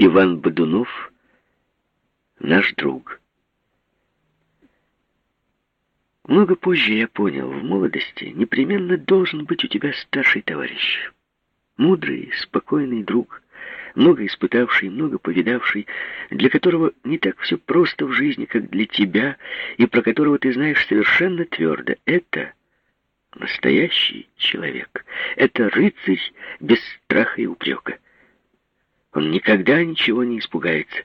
Иван Бодунов — наш друг. Много позже я понял, в молодости непременно должен быть у тебя старший товарищ. Мудрый, спокойный друг, много испытавший, много повидавший, для которого не так все просто в жизни, как для тебя, и про которого ты знаешь совершенно твердо. Это настоящий человек. Это рыцарь без страха и упрека. Он никогда ничего не испугается,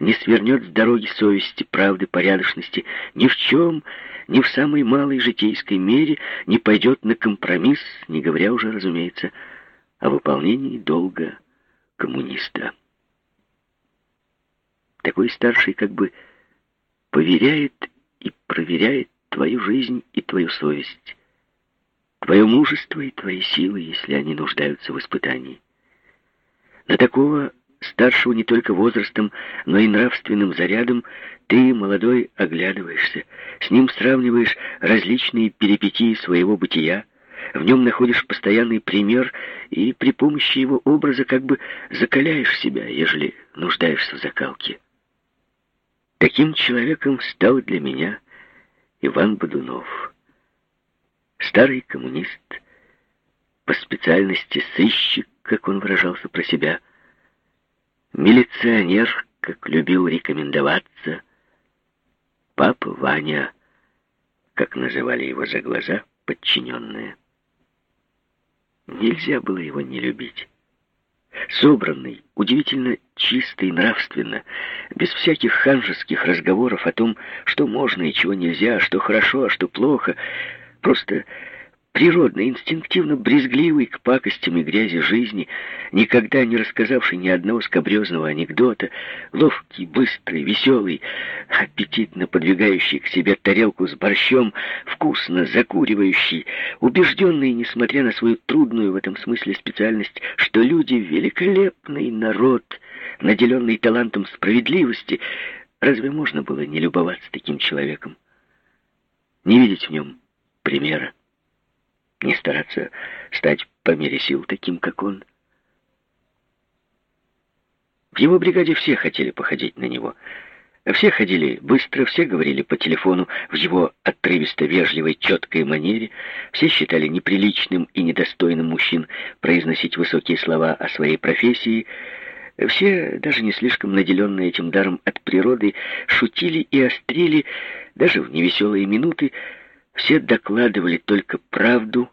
не свернет с дороги совести, правды, порядочности, ни в чем, ни в самой малой житейской мере не пойдет на компромисс, не говоря уже, разумеется, о выполнении долга коммуниста. Такой старший как бы поверяет и проверяет твою жизнь и твою совесть, твое мужество и твои силы, если они нуждаются в испытании. На такого старшего не только возрастом, но и нравственным зарядом, ты, молодой, оглядываешься, с ним сравниваешь различные перипетии своего бытия, в нем находишь постоянный пример и при помощи его образа как бы закаляешь себя, ежели нуждаешься в закалке. Таким человеком стал для меня Иван Бодунов. Старый коммунист, по специальности сыщик, как он выражался про себя, милиционер, как любил рекомендоваться, папа Ваня, как называли его за глаза подчиненные. Нельзя было его не любить. Собранный, удивительно чистый нравственно, без всяких ханжеских разговоров о том, что можно и чего нельзя, что хорошо, а что плохо, просто природно, инстинктивно брезгливый к пакостям и грязи жизни, никогда не рассказавший ни одного скобрезного анекдота, ловкий, быстрый, веселый, аппетитно подвигающий к себе тарелку с борщом, вкусно закуривающий, убежденный, несмотря на свою трудную в этом смысле специальность, что люди — великолепный народ, наделенный талантом справедливости, разве можно было не любоваться таким человеком? Не видеть в нем примера? Не стараться стать по мере сил таким, как он. В его бригаде все хотели походить на него. Все ходили быстро, все говорили по телефону в его отрывисто-вежливой, четкой манере. Все считали неприличным и недостойным мужчин произносить высокие слова о своей профессии. Все, даже не слишком наделенные этим даром от природы, шутили и острили, даже в невеселые минуты, все докладывали только правду,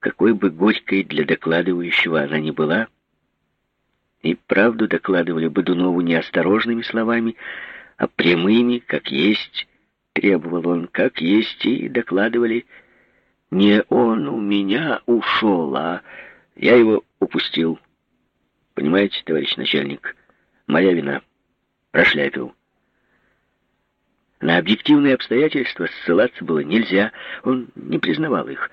какой бы горькой для докладывающего она ни была, и правду докладывали Бодунову неосторожными словами, а прямыми, как есть, требовал он, как есть, и докладывали, не он у меня ушел, а я его упустил. Понимаете, товарищ начальник, моя вина, прошляпил. На объективные обстоятельства ссылаться было нельзя, он не признавал их.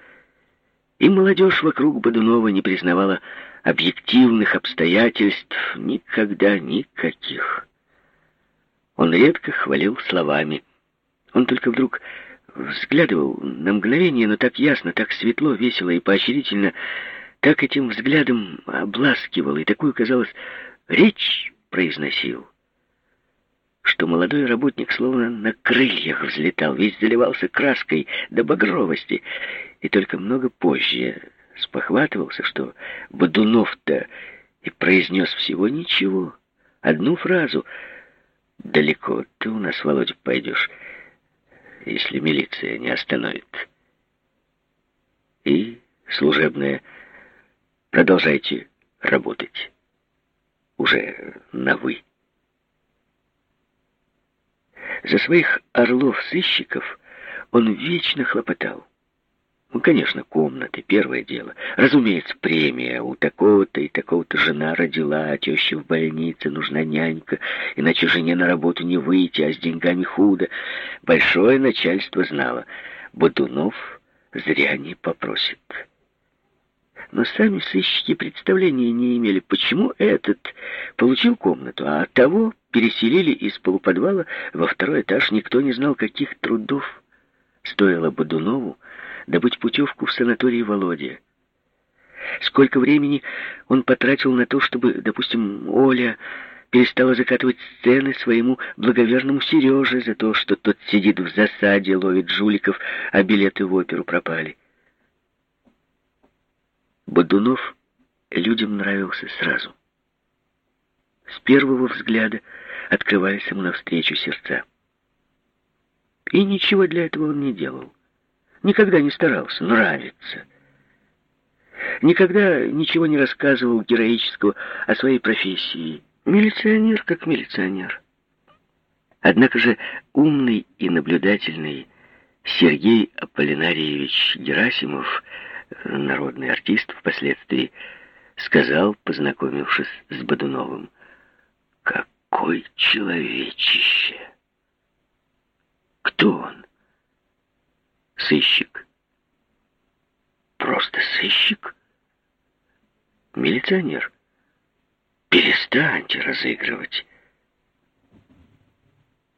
И молодежь вокруг Бодунова не признавала объективных обстоятельств никогда никаких. Он редко хвалил словами. Он только вдруг взглядывал на мгновение, но так ясно, так светло, весело и поощрительно, так этим взглядом обласкивал и такую, казалось, речь произносил что молодой работник словно на крыльях взлетал, весь заливался краской до багровости, и только много позже спохватывался, что Бодунов-то и произнес всего ничего, одну фразу. «Далеко ты у нас, Володя, пойдешь, если милиция не остановит». И служебное. «Продолжайте работать» уже на «вы». За своих орлов-сыщиков он вечно хлопотал. Ну, конечно, комнаты, первое дело. Разумеется, премия. У такого-то и такого-то жена родила, а теща в больнице, нужна нянька, иначе жене на работу не выйти, а с деньгами худо. Большое начальство знало. Бодунов зря не попросит. Но сами сыщики представления не имели, почему этот получил комнату, а того переселили из полуподвала во второй этаж. Никто не знал, каких трудов стоило Бодунову добыть путевку в санаторий Володя. Сколько времени он потратил на то, чтобы, допустим, Оля, перестала закатывать сцены своему благоверному Сереже за то, что тот сидит в засаде, ловит жуликов, а билеты в оперу пропали. Бодунов людям нравился сразу. С первого взгляда открывались ему навстречу сердца. И ничего для этого он не делал. Никогда не старался нравиться. Никогда ничего не рассказывал героического о своей профессии. Милиционер как милиционер. Однако же умный и наблюдательный Сергей Аполлинариевич Герасимов, народный артист впоследствии, сказал, познакомившись с Бодуновым, «Какой человечище!» «Кто он?» «Сыщик». «Просто сыщик?» «Милиционер». Перестаньте разыгрывать.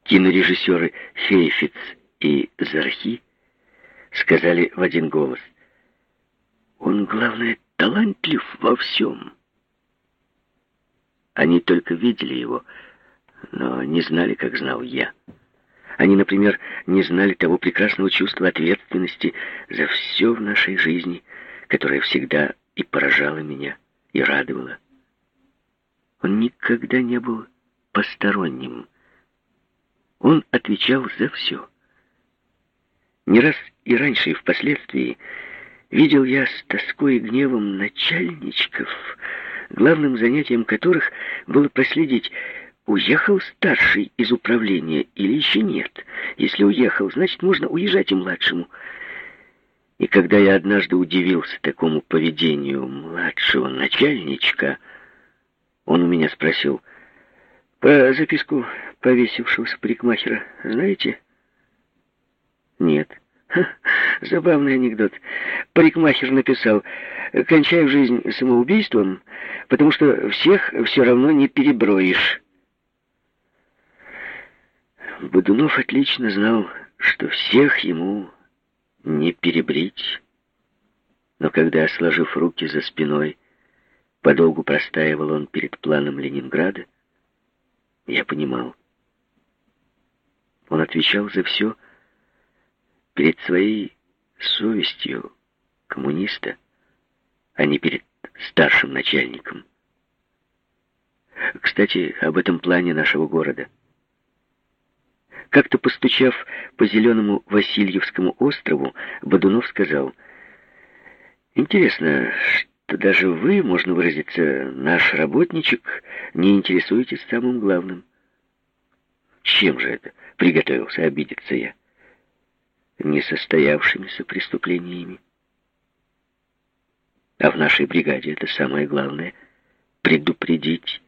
Кинорежиссеры Хейфиц и Зархи сказали в один голос. Он, главное, талантлив во всем. Они только видели его, но не знали, как знал я. Они, например, не знали того прекрасного чувства ответственности за все в нашей жизни, которое всегда и поражало меня, и радовало. Он никогда не был посторонним. Он отвечал за все. Не раз и раньше, и впоследствии видел я с тоской и гневом начальничков, главным занятием которых было проследить, уехал старший из управления или еще нет. Если уехал, значит, можно уезжать и младшему. И когда я однажды удивился такому поведению младшего начальничка, он у меня спросил, «По записку повесившегося парикмахера знаете?» «Нет». Забавный анекдот. Парикмахер написал, «Кончаю жизнь самоубийством, потому что всех все равно не переброишь». Бодунов отлично знал, что всех ему не перебрить. Но когда, сложив руки за спиной, Подолгу простаивал он перед планом Ленинграда. Я понимал. Он отвечал за все перед своей совестью коммуниста, а не перед старшим начальником. Кстати, об этом плане нашего города. Как-то постучав по зеленому Васильевскому острову, Бодунов сказал, «Интересно, что даже вы, можно выразиться, наш работничек, не интересуетесь самым главным. Чем же это? Приготовился обидеться я. Несостоявшимися преступлениями. А в нашей бригаде это самое главное — предупредить,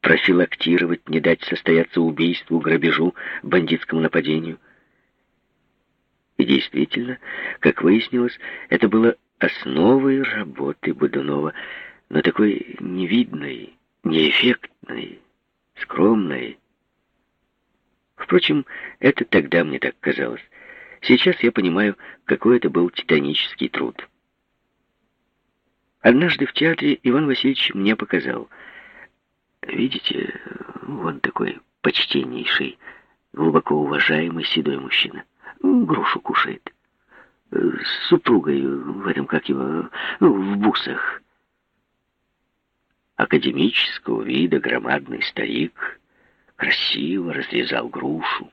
профилактировать, не дать состояться убийству, грабежу, бандитскому нападению. И действительно, как выяснилось, это было основой работы Будунова, но такой невидной, неэффектной, скромной. Впрочем, это тогда мне так казалось. Сейчас я понимаю, какой это был титанический труд. Однажды в театре Иван Васильевич мне показал. Видите, вон такой почтеннейший, глубоко уважаемый седой мужчина. Грушу кушает с супругой в этом, как его, ну, в бусах. Академического вида громадный старик красиво разрезал грушу.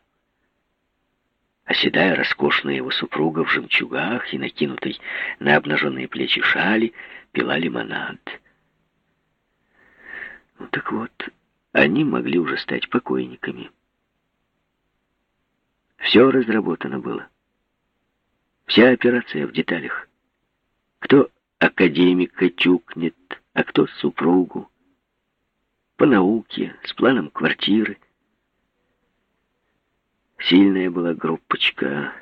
Оседая роскошная его супруга в жемчугах и накинутой на обнаженные плечи шали, пила лимонад. Ну так вот, они могли уже стать покойниками. Все разработано было. Вся операция в деталях. Кто академика тюкнет, а кто супругу. По науке, с планом квартиры. Сильная была группочка.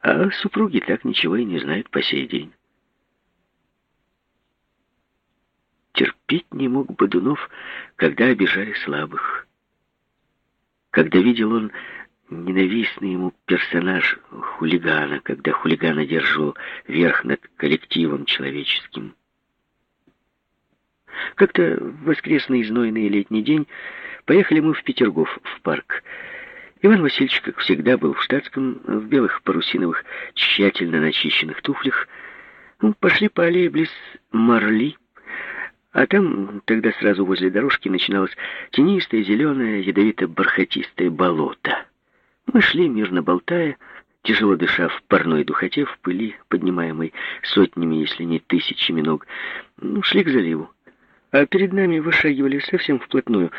А супруги так ничего и не знают по сей день. Терпеть не мог Бодунов, когда обижали слабых. Когда видел он ненавистный ему персонаж хулигана, когда хулиган одерживал верх над коллективом человеческим. Как-то в воскресный знойный летний день поехали мы в Петергоф, в парк. Иван Васильевич, как всегда, был в штатском, в белых парусиновых, тщательно начищенных туфлях. Ну, пошли по аллее близ Марли, а там тогда сразу возле дорожки начиналось тенистое, зеленое, ядовито-бархатистое болото. Мы шли, мирно болтая, тяжело дыша в парной духоте, в пыли, поднимаемой сотнями, если не тысячами ног, ну, шли к заливу. А перед нами вышагивали совсем вплотную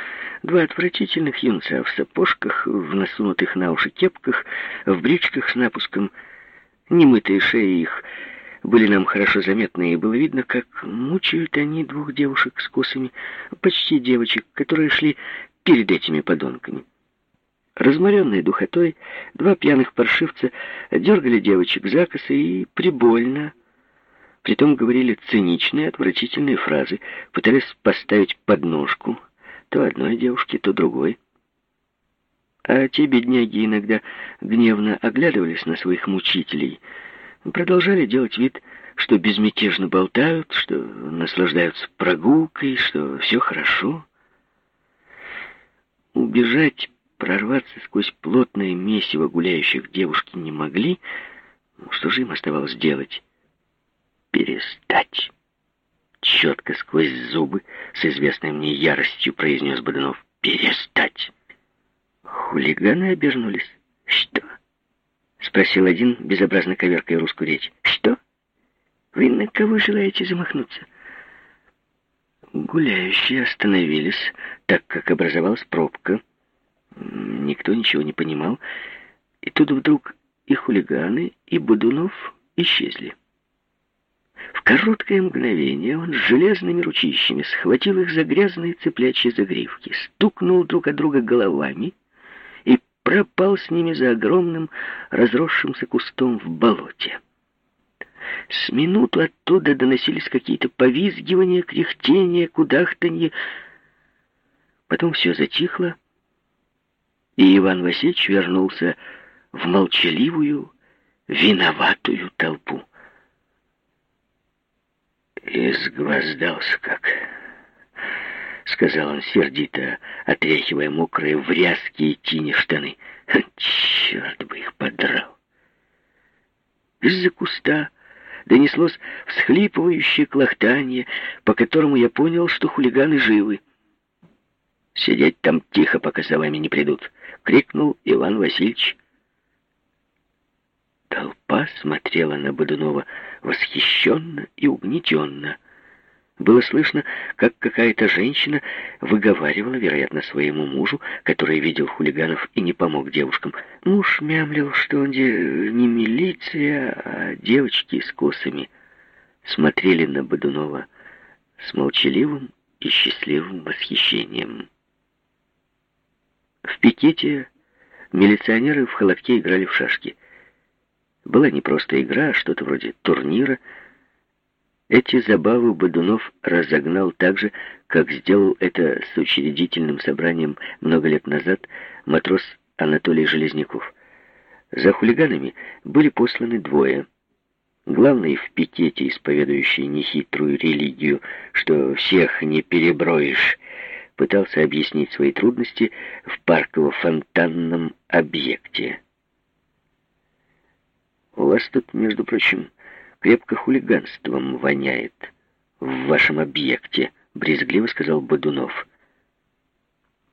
два отвратительных юнца в сапожках, в насунутых на уши кепках, в брючках с напуском. Немытые шеи их были нам хорошо заметны, и было видно, как мучают они двух девушек с косами, почти девочек, которые шли перед этими подонками. Разморенные духотой, два пьяных паршивца дергали девочек за косы и прибольно, притом говорили циничные, отвратительные фразы, пытались поставить подножку то одной девушке, то другой. А те бедняги иногда гневно оглядывались на своих мучителей — продолжали делать вид, что безмятежно болтают, что наслаждаются прогулкой, что все хорошо. Убежать, прорваться сквозь плотное месиво гуляющих девушки не могли. Что же им оставалось делать? Перестать. Четко сквозь зубы, с известной мне яростью произнес Бодунов. Перестать. Хулиганы обернулись. Что? — спросил один, безобразно коверкая русскую речь. «Что? Вы на кого желаете замахнуться?» Гуляющие остановились, так как образовалась пробка. Никто ничего не понимал. И тут вдруг и хулиганы, и Будунов исчезли. В короткое мгновение он железными ручищами схватил их за грязные цыплячьи загривки, стукнул друг от друга головами — пропал с ними за огромным разросшимся кустом в болоте. С минуту оттуда доносились какие-то повизгивания, кряхтения, кудахтанье. Потом все затихло, и Иван Васильевич вернулся в молчаливую, виноватую толпу. Изгвоздался как... — сказал он сердито, отряхивая мокрые врязкие тени штаны. «Черт бы их подрал!» Из-за куста донеслось всхлипывающее клохтание, по которому я понял, что хулиганы живы. «Сидеть там тихо, пока за вами не придут!» — крикнул Иван Васильевич. Толпа смотрела на Бодунова восхищенно и угнетенно — было слышно, как какая-то женщина выговаривала, вероятно, своему мужу, который видел хулиганов и не помог девушкам. Муж мямлил, что он не милиция, а девочки с косами. Смотрели на Бодунова с молчаливым и счастливым восхищением. В пикете милиционеры в холодке играли в шашки. Была не просто игра, а что-то вроде турнира — эти забавы Бодунов разогнал так же, как сделал это с учредительным собранием много лет назад матрос Анатолий Железняков. За хулиганами были посланы двое. Главный в пикете, исповедующий нехитрую религию, что всех не переброишь, пытался объяснить свои трудности в парково-фонтанном объекте. «У вас тут, между прочим, крепко хулиганством воняет в вашем объекте», — брезгливо сказал Бодунов.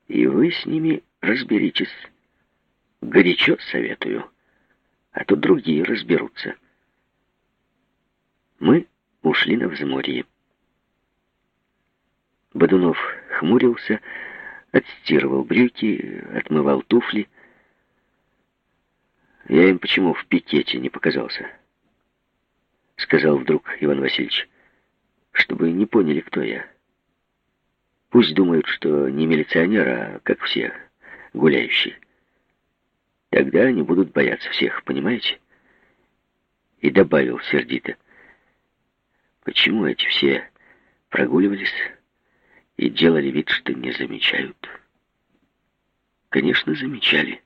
«И вы с ними разберитесь. Горячо советую, а то другие разберутся». Мы ушли на взморье. Бодунов хмурился, отстирывал брюки, отмывал туфли. Я им почему в пикете не показался?» — сказал вдруг Иван Васильевич, — чтобы не поняли, кто я. Пусть думают, что не милиционер, а как все, гуляющий. Тогда они будут бояться всех, понимаете? И добавил сердито, почему эти все прогуливались и делали вид, что не замечают? Конечно, замечали.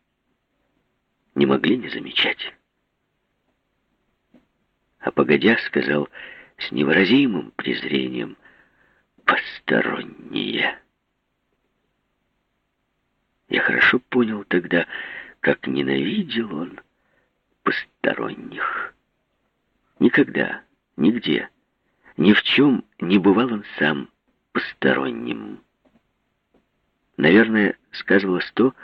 Не могли не замечать а погодя сказал с невыразимым презрением посторонние. Я хорошо понял тогда, как ненавидел он посторонних. Никогда, нигде, ни в чем не бывал он сам посторонним. Наверное, сказывалось то,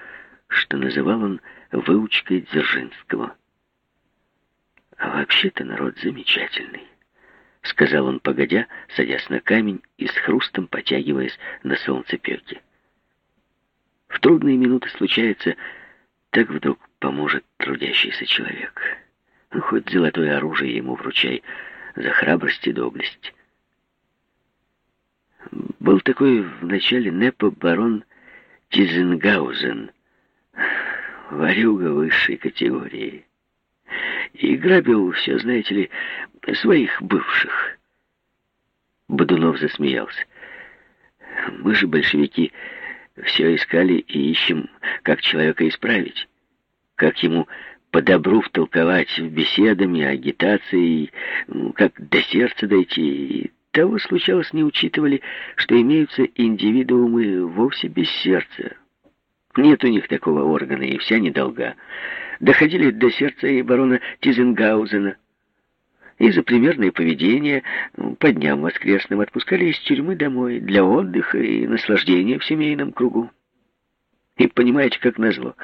что называл он выучкой Дзержинского. А вообще-то народ замечательный, сказал он, погодя, садясь на камень и с хрустом потягиваясь на солнцепеке. В трудные минуты случается, так вдруг поможет трудящийся человек. Ну, хоть золотое оружие ему вручай за храбрость и доблесть. Был такой в начале НЭПа барон Тизенгаузен, варюга высшей категории. И грабил все, знаете ли, своих бывших. Бодунов засмеялся. Мы же, большевики, все искали и ищем, как человека исправить, как ему по добру втолковать беседами, агитацией, ну, как до сердца дойти. И того случалось не учитывали, что имеются индивидуумы вовсе без сердца. Нет у них такого органа, и вся недолга. Доходили до сердца и барона Тизенгаузена, и за примерное поведение по дням воскресным отпускали из тюрьмы домой для отдыха и наслаждения в семейном кругу. И понимаете, как назло,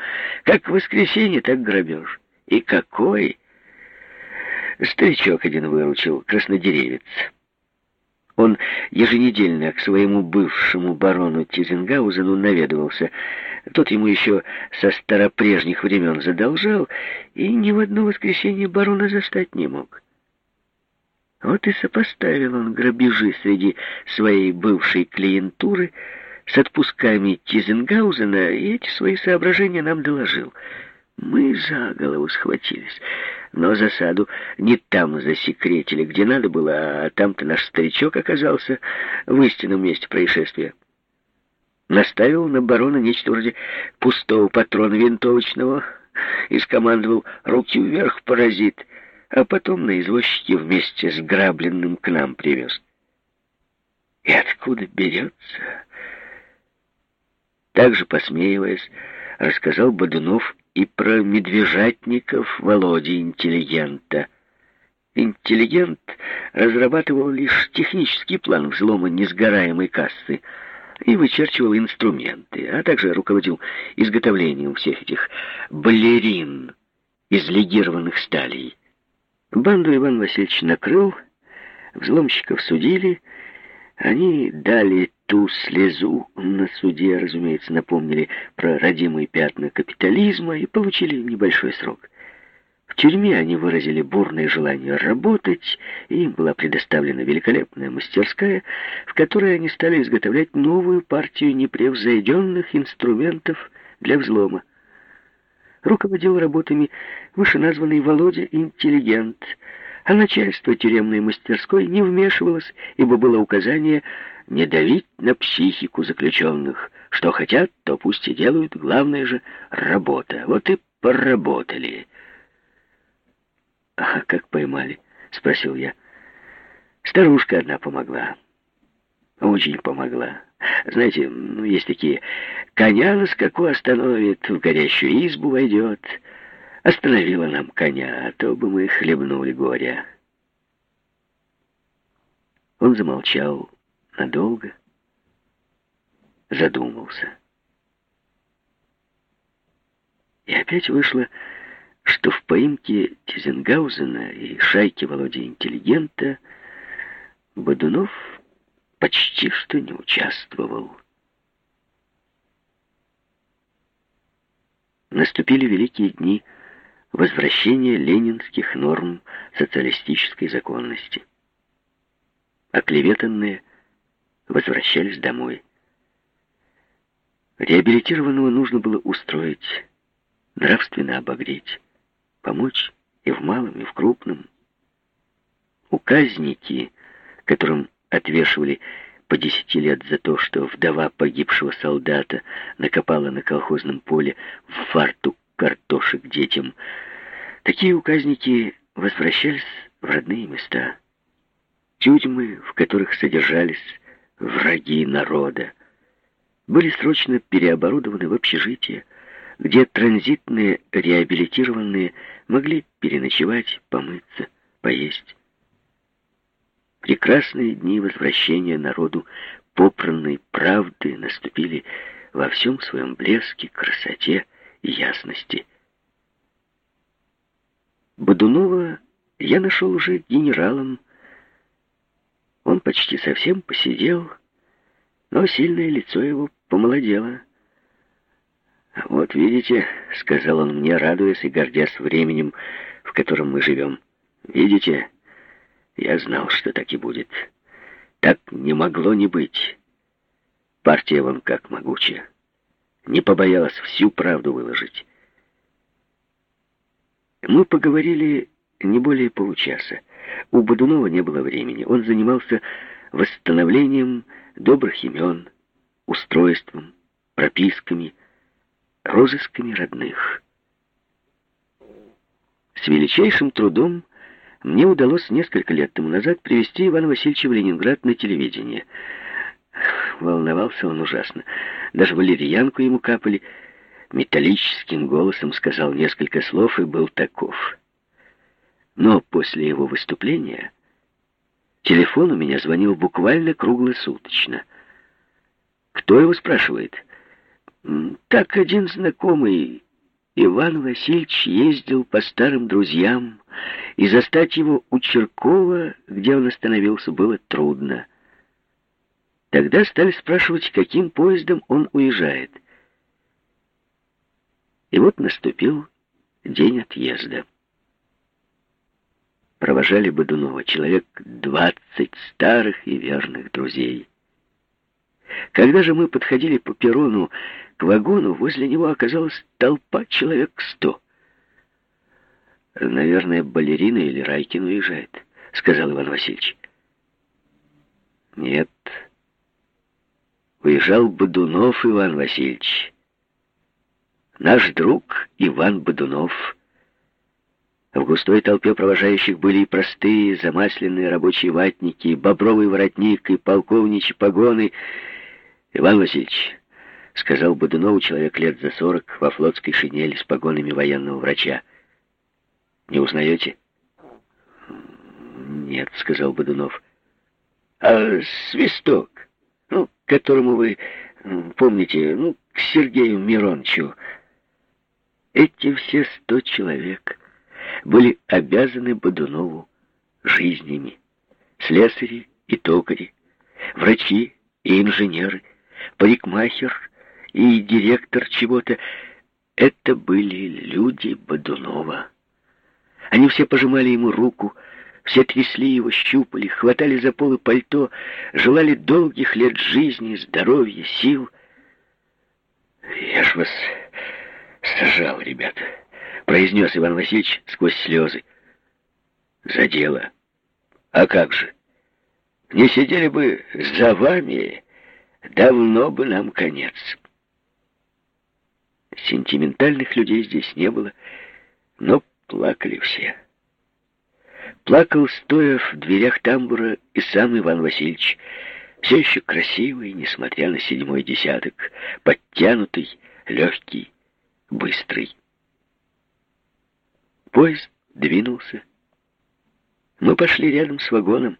как воскресенье, так грабеж. И какой! Старичок один выручил, краснодеревец. Он еженедельно к своему бывшему барону Тизенгаузену наведывался. Тот ему еще со старопрежних времен задолжал, и ни в одно воскресенье барона застать не мог. Вот и сопоставил он грабежи среди своей бывшей клиентуры с отпусками Тизенгаузена, и эти свои соображения нам доложил. Мы за голову схватились, но засаду не там засекретили, где надо было, а там-то наш старичок оказался в истинном месте происшествия. Наставил на барона нечто вроде пустого патрона винтовочного и скомандовал «Руки вверх, паразит!» а потом на извозчике вместе с грабленным к нам привез. И откуда берется? Также, посмеиваясь, рассказал Бодунов и про медвежатников Володи интеллигента. Интеллигент разрабатывал лишь технический план взлома несгораемой кассы и вычерчивал инструменты, а также руководил изготовлением всех этих балерин из легированных сталей. Банду Иван Васильевич накрыл, взломщиков судили, они дали ту слезу на суде, разумеется, напомнили про родимые пятна капитализма и получили небольшой срок. В тюрьме они выразили бурное желание работать, и им была предоставлена великолепная мастерская, в которой они стали изготовлять новую партию непревзойденных инструментов для взлома руководил работами вышеназванный Володя интеллигент, а начальство тюремной мастерской не вмешивалось, ибо было указание не давить на психику заключенных. Что хотят, то пусть и делают, главное же — работа. Вот и поработали. «А как поймали?» — спросил я. Старушка одна помогла. Очень помогла. Знаете, ну, есть такие, коня на скаку остановит, в горящую избу войдет. Остановила нам коня, а то бы мы хлебнули горя. Он замолчал надолго, задумался. И опять вышло, что в поимке Тизенгаузена и шайки Володи Интеллигента Бодунов почти что не участвовал. Наступили великие дни возвращения ленинских норм социалистической законности. Оклеветанные возвращались домой. Реабилитированного нужно было устроить, нравственно обогреть, помочь и в малом, и в крупном. Указники, которым отвешивали по десяти лет за то, что вдова погибшего солдата накопала на колхозном поле в фартук картошек детям. Такие указники возвращались в родные места. Тюрьмы, в которых содержались враги народа, были срочно переоборудованы в общежития, где транзитные реабилитированные могли переночевать, помыться, поесть. Прекрасные дни возвращения народу попранной правды наступили во всем своем блеске, красоте и ясности. Бодунова я нашел уже генералом. Он почти совсем посидел, но сильное лицо его помолодело. «Вот видите», — сказал он мне, радуясь и гордясь временем, в котором мы живем. «Видите, я знал, что так и будет. Так не могло не быть. Партия вон как могучая. Не побоялась всю правду выложить». Мы поговорили не более получаса. У Бодунова не было времени. Он занимался восстановлением добрых имен, устройством, прописками, розысками родных. С величайшим трудом мне удалось несколько лет тому назад привести Ивана Васильевича в Ленинград на телевидение. Волновался он ужасно. Даже валерьянку ему капали. Металлическим голосом сказал несколько слов и был таков. Но после его выступления телефон у меня звонил буквально круглосуточно. Кто его спрашивает? Так один знакомый Иван Васильевич ездил по старым друзьям, и застать его у Черкова, где он остановился, было трудно. Тогда стали спрашивать, каким поездом он уезжает. И вот наступил день отъезда. Провожали Бодунова человек двадцать старых и верных друзей. Когда же мы подходили по перрону к вагону, возле него оказалась толпа человек сто. «Наверное, балерина или Райкин уезжает», — сказал Иван Васильевич. «Нет, уезжал Бодунов Иван Васильевич. Наш друг Иван Бодунов». В густой толпе провожающих были и простые, замасленные рабочие ватники, и бобровый воротник, и полковничьи погоны. «Иван Васильевич», — сказал Бодунову человек лет за сорок, во флотской шинели с погонами военного врача. «Не узнаете?» «Нет», — сказал Бодунов. «А свисток, ну, которому вы помните, ну, к Сергею Мирончу. Эти все сто человек были обязаны Бодунову жизнями. Слесари и токари, врачи и инженеры, парикмахер и директор чего-то — это были люди Бодунова. Они все пожимали ему руку, все трясли его, щупали, хватали за полы пальто, желали долгих лет жизни, здоровья, сил. «Я ж вас сажал, ребята», произнес Иван Васильевич сквозь слезы. «За дело. А как же? Не сидели бы за вами, давно бы нам конец». Сентиментальных людей здесь не было, но плакали все. Плакал, стоя в дверях тамбура, и сам Иван Васильевич, все еще красивый, несмотря на седьмой десяток, подтянутый, легкий, быстрый. Поезд двинулся. Мы пошли рядом с вагоном.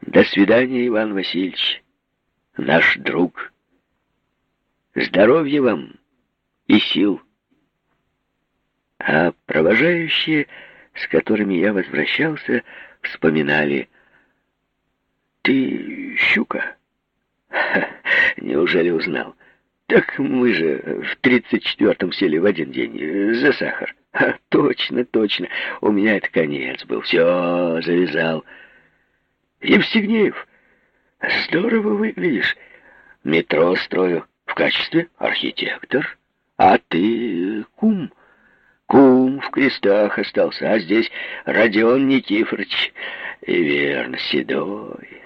До свидания, Иван Васильевич, наш друг. Здоровья вам и сил. А провожающие, с которыми я возвращался, вспоминали. «Ты щука?» Ха, «Неужели узнал?» «Так мы же в тридцать четвертом сели в один день за сахар». А, точно, точно. У меня это конец был. Все, завязал. Евстигнеев, здорово выглядишь. Метро строю в качестве архитектор. А ты кум. Кум в крестах остался, а здесь Родион Никифорович. И верно, седой.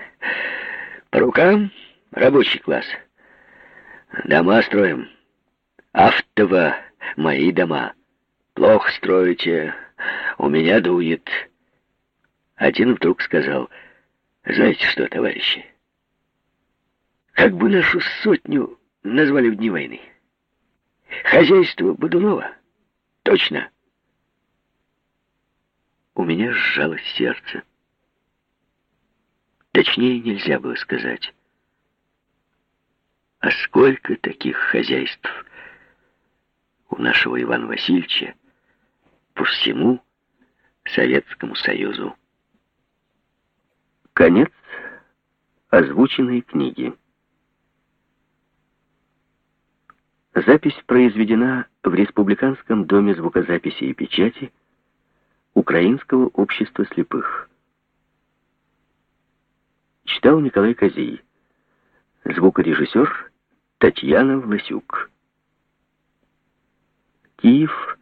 По рукам рабочий класс. Дома строим. Автово мои дома. Плохо строите, у меня дует. Один вдруг сказал, знаете что, товарищи, Как бы нашу сотню назвали в дни войны? Хозяйство Бодунова? Точно. У меня сжалось сердце. Точнее нельзя было сказать. А сколько таких хозяйств у нашего Ивана Васильевича по всему Советскому Союзу. Конец озвученной книги. Запись произведена в Республиканском доме звукозаписи и печати Украинского общества слепых. Читал Николай Козий. Звукорежиссер Татьяна Власюк. Киев,